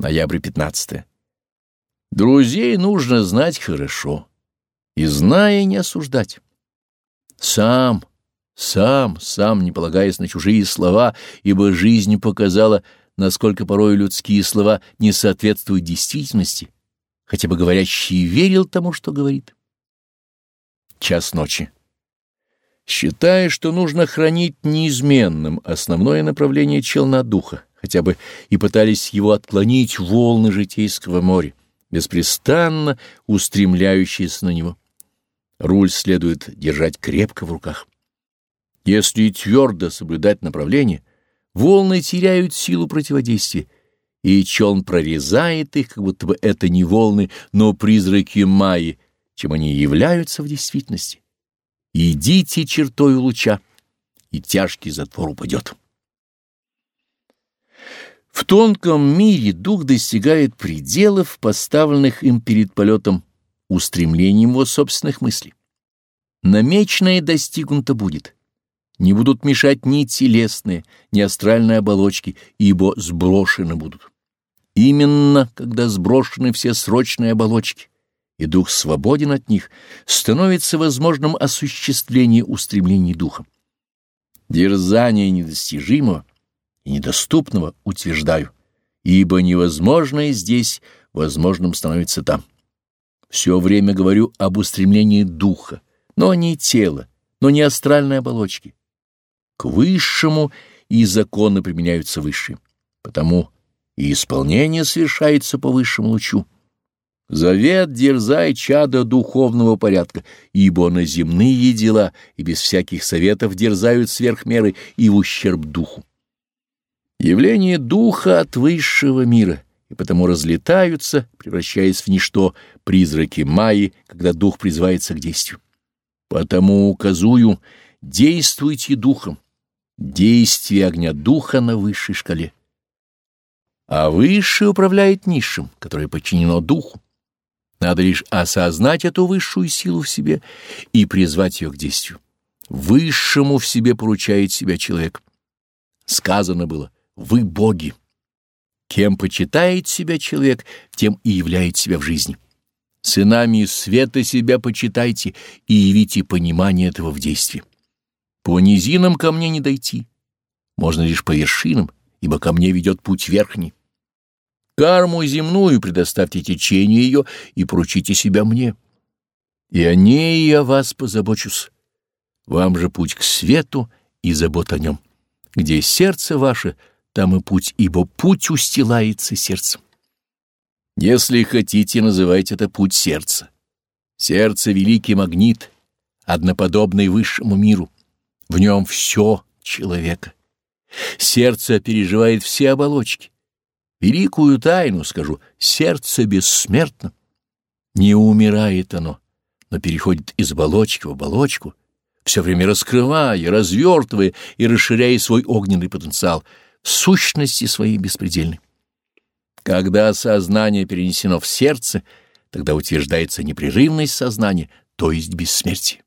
Ноябрь 15. Друзей нужно знать хорошо и, зная, не осуждать. Сам, сам, сам, не полагаясь на чужие слова, ибо жизнь показала, насколько порой людские слова не соответствуют действительности, хотя бы говорящий верил тому, что говорит. Час ночи. Считая, что нужно хранить неизменным основное направление челна духа, хотя бы и пытались его отклонить волны житейского моря, беспрестанно устремляющиеся на него. Руль следует держать крепко в руках. Если твердо соблюдать направление, волны теряют силу противодействия, и челн прорезает их, как будто бы это не волны, но призраки Майи, чем они являются в действительности. Идите чертою луча, и тяжкий затвор упадет. В тонком мире дух достигает пределов, поставленных им перед полетом устремлением его собственных мыслей. Намеченное достигнуто будет. Не будут мешать ни телесные, ни астральные оболочки, ибо сброшены будут. Именно когда сброшены все срочные оболочки, и дух свободен от них, становится возможным осуществление устремлений духа. Дерзание недостижимого и недоступного утверждаю, ибо невозможное здесь возможным становится там. Все время говорю об устремлении духа, но не тела, но не астральной оболочки. К высшему и законы применяются высшие, потому и исполнение совершается по высшему лучу. Завет дерзай чада духовного порядка, ибо на земные дела и без всяких советов дерзают сверх меры и в ущерб духу. Явление духа от высшего мира, и потому разлетаются, превращаясь в ничто, призраки Майи, когда дух призывается к действию. Потому указую, действуйте духом, действие огня духа на высшей шкале. А высшее управляет низшим, которое подчинено духу. Надо лишь осознать эту высшую силу в себе и призвать ее к действию. Высшему в себе поручает себя человек. Сказано было — вы боги. Кем почитает себя человек, тем и являет себя в жизни. Сынами света себя почитайте и явите понимание этого в действии. По низинам ко мне не дойти, можно лишь по вершинам, ибо ко мне ведет путь верхний. Карму земную предоставьте течению ее и поручите себя мне. И о ней я вас позабочусь. Вам же путь к свету и забот о нем. Где сердце ваше — там и путь, ибо путь устилается сердцем. Если хотите, называйте это путь сердца. Сердце — великий магнит, одноподобный высшему миру. В нем все человека. Сердце переживает все оболочки. Великую тайну скажу, сердце бессмертно. Не умирает оно, но переходит из оболочки в оболочку, все время раскрывая, развертывая и расширяя свой огненный потенциал — сущности своей беспредельной. Когда сознание перенесено в сердце, тогда утверждается непрерывность сознания, то есть бессмертие.